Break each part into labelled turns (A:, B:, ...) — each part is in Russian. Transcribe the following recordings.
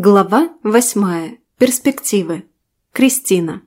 A: Глава восьмая. Перспективы. Кристина.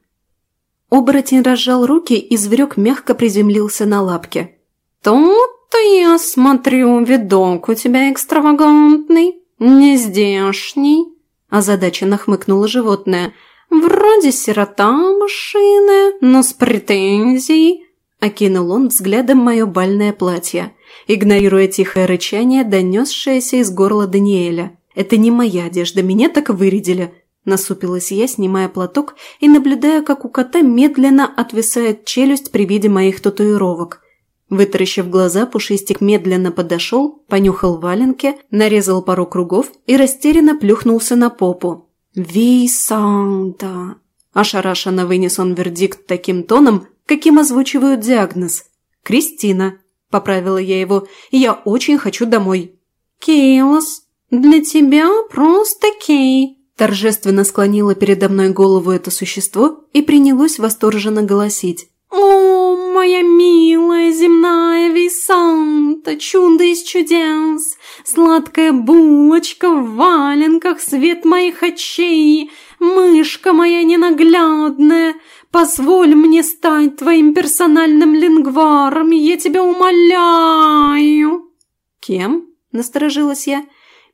A: Оборотень разжал руки, и зверек мягко приземлился на лапке. «Тут-то я смотрю, видок у тебя экстравагантный, не здешний», озадаченно хмыкнуло животное. «Вроде сирота машины, но с претензией», окинул он взглядом мое бальное платье, игнорируя тихое рычание, донесшееся из горла Даниэля – это не моя одежда, меня так вырядили. Насупилась я, снимая платок и наблюдая, как у кота медленно отвисает челюсть при виде моих татуировок. Вытаращив глаза, Пушистик медленно подошел, понюхал валенки, нарезал пару кругов и растерянно плюхнулся на попу. «Висанта!» Ошарашенно вынес он вердикт таким тоном, каким озвучивают диагноз. «Кристина», – поправила я его, – «я очень хочу домой». «Кейлос», «Для тебя просто Кей», – торжественно склонила передо мной голову это существо и принялось восторженно голосить. «О, моя милая земная Висанта, чудо из чудес, сладкая булочка в валенках, свет моих очей, мышка моя ненаглядная, позволь мне стать твоим персональным лингваром, я тебя умоляю». «Кем?» – насторожилась я –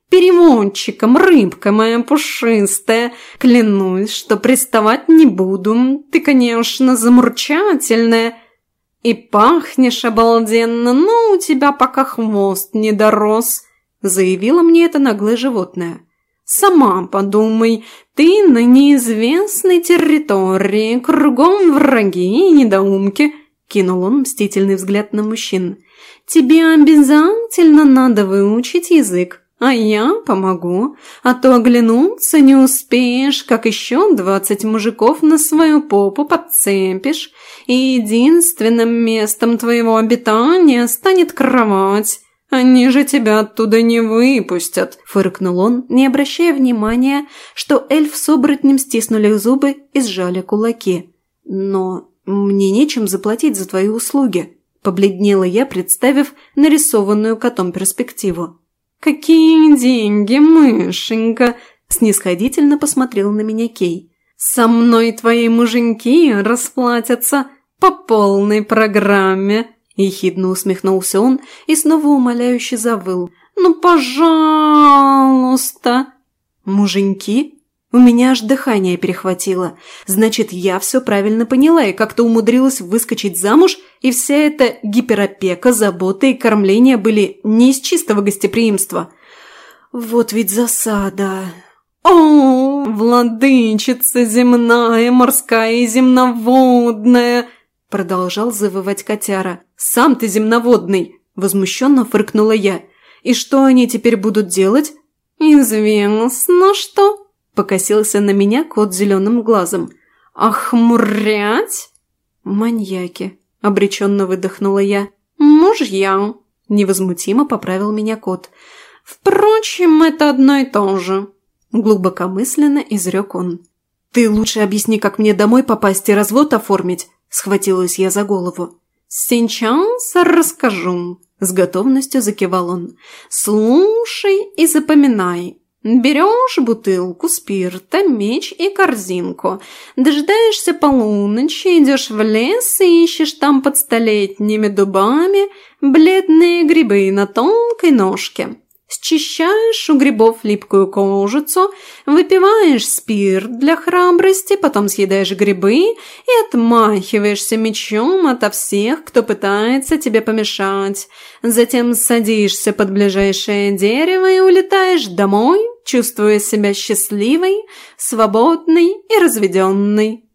A: перемончиком, рыбка моя пушистая. Клянусь, что приставать не буду. Ты, конечно, замурчательная. И пахнешь обалденно, но у тебя пока хвост не дорос», – заявила мне это наглое животное. «Сама подумай, ты на неизвестной территории, кругом враги и недоумки», – кинул он мстительный взгляд на мужчин. «Тебе обязательно надо выучить язык, а я помогу, а то оглянуться не успеешь, как еще двадцать мужиков на свою попу подцепишь, и единственным местом твоего обитания станет кровать. Они же тебя оттуда не выпустят», – фыркнул он, не обращая внимания, что эльф с оборотнем стиснули зубы и сжали кулаки. «Но мне нечем заплатить за твои услуги», – побледнела я, представив нарисованную котом перспективу. «Какие деньги, мышенька!» – снисходительно посмотрел на меня Кей. «Со мной твои муженьки расплатятся по полной программе!» Ехидно усмехнулся он и снова умоляюще завыл. «Ну, пожалуйста!» «Муженьки?» У меня аж дыхание перехватило. Значит, я все правильно поняла и как-то умудрилась выскочить замуж, и вся эта гиперопека, забота и кормление были не из чистого гостеприимства. Вот ведь засада. «О, владычица земная, морская и земноводная!» Продолжал завывать котяра. «Сам ты земноводный!» Возмущенно фыркнула я. «И что они теперь будут делать?» «Известно что!» Покосился на меня кот зеленым глазом. «Охмурять?» «Маньяки», – обреченно выдохнула я. «Мужья», – невозмутимо поправил меня кот. «Впрочем, это одно и то же», – глубокомысленно изрек он. «Ты лучше объясни, как мне домой попасть и развод оформить», – схватилась я за голову. «Сейчас расскажу», – с готовностью закивал он. «Слушай и запоминай. Берешь бутылку спирта, меч и корзинку. Дожидаешься полуночи, идешь в лес и ищешь там под столетними дубами бледные грибы на тонкой ножке. Счищаешь у грибов липкую кожицу, выпиваешь спирт для храбрости, потом съедаешь грибы и отмахиваешься мечом ото всех, кто пытается тебе помешать. Затем садишься под ближайшее дерево и улетаешь домой, чувствуя себя счастливой, свободной и разведенной.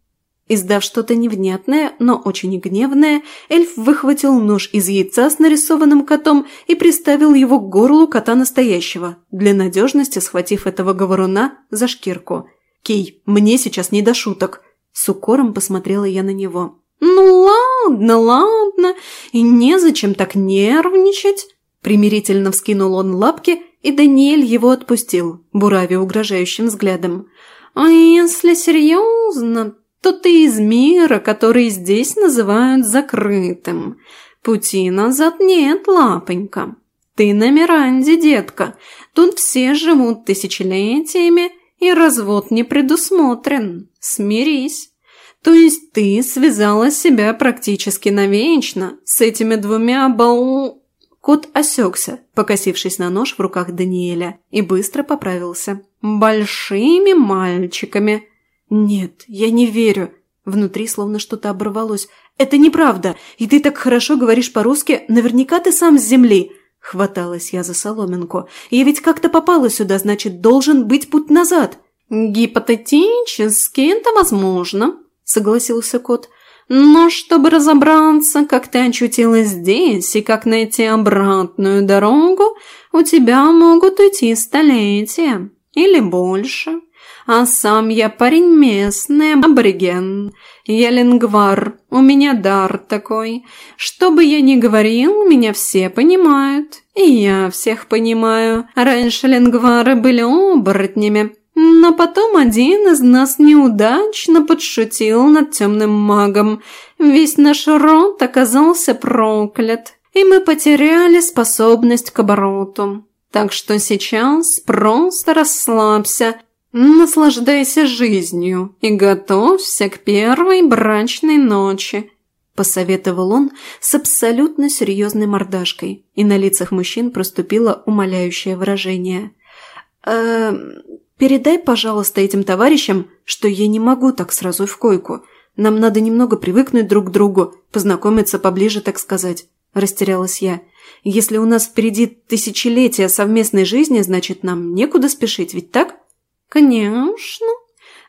A: Издав что-то невнятное, но очень гневное, эльф выхватил нож из яйца с нарисованным котом и приставил его к горлу кота настоящего, для надежности схватив этого говоруна за шкирку. «Кей, мне сейчас не до шуток!» С укором посмотрела я на него. «Ну ладно, ладно, и незачем так нервничать!» Примирительно вскинул он лапки, и Даниэль его отпустил, буравя угрожающим взглядом. «А если серьезно, то ты из мира, который здесь называют закрытым. Пути назад нет, лапонька. Ты на Миранде, детка. Тут все живут тысячелетиями и развод не предусмотрен. Смирись. То есть ты связала себя практически навечно с этими двумя бау...» Кот осекся, покосившись на нож в руках Даниэля, и быстро поправился. «Большими мальчиками». «Нет, я не верю». Внутри словно что-то оборвалось. «Это неправда, и ты так хорошо говоришь по-русски, наверняка ты сам с земли». Хваталась я за соломинку. «Я ведь как-то попала сюда, значит, должен быть путь назад». «Гипотетически это возможно», – согласился кот. Но чтобы разобраться, как ты очутилась здесь и как найти обратную дорогу, у тебя могут уйти столетия или больше. А сам я парень местный, абориген. Я лингвар, у меня дар такой. Что бы я ни говорил, меня все понимают. И я всех понимаю. Раньше лингвары были оборотнями, но потом один из нас неудачно подшутил над темным магом. Весь наш род оказался проклят, и мы потеряли способность к обороту. Так что сейчас просто расслабься, наслаждайся жизнью и готовься к первой брачной ночи. Посоветовал он с абсолютно серьезной мордашкой, и на лицах мужчин проступило умоляющее выражение. «Эм, Передай, пожалуйста, этим товарищам, что я не могу так сразу в койку. Нам надо немного привыкнуть друг к другу, познакомиться поближе, так сказать. Растерялась я. Если у нас впереди тысячелетия совместной жизни, значит, нам некуда спешить, ведь так? Конечно.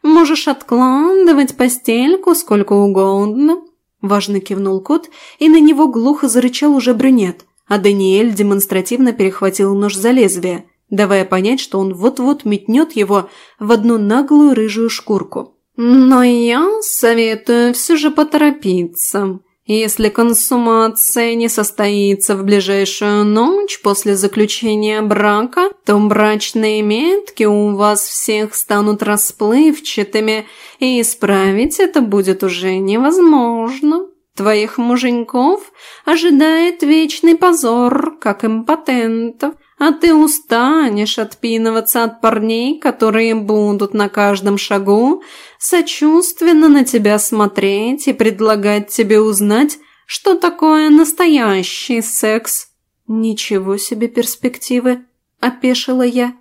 A: Можешь откладывать постельку сколько угодно. Важно кивнул кот, и на него глухо зарычал уже брюнет, а Даниэль демонстративно перехватил нож за лезвие – давая понять, что он вот-вот метнет его в одну наглую рыжую шкурку. «Но я советую все же поторопиться. Если консумация не состоится в ближайшую ночь после заключения брака, то брачные метки у вас всех станут расплывчатыми, и исправить это будет уже невозможно». Твоих муженьков ожидает вечный позор, как импотентов, а ты устанешь отпинываться от парней, которые будут на каждом шагу сочувственно на тебя смотреть и предлагать тебе узнать, что такое настоящий секс. Ничего себе перспективы, опешила я.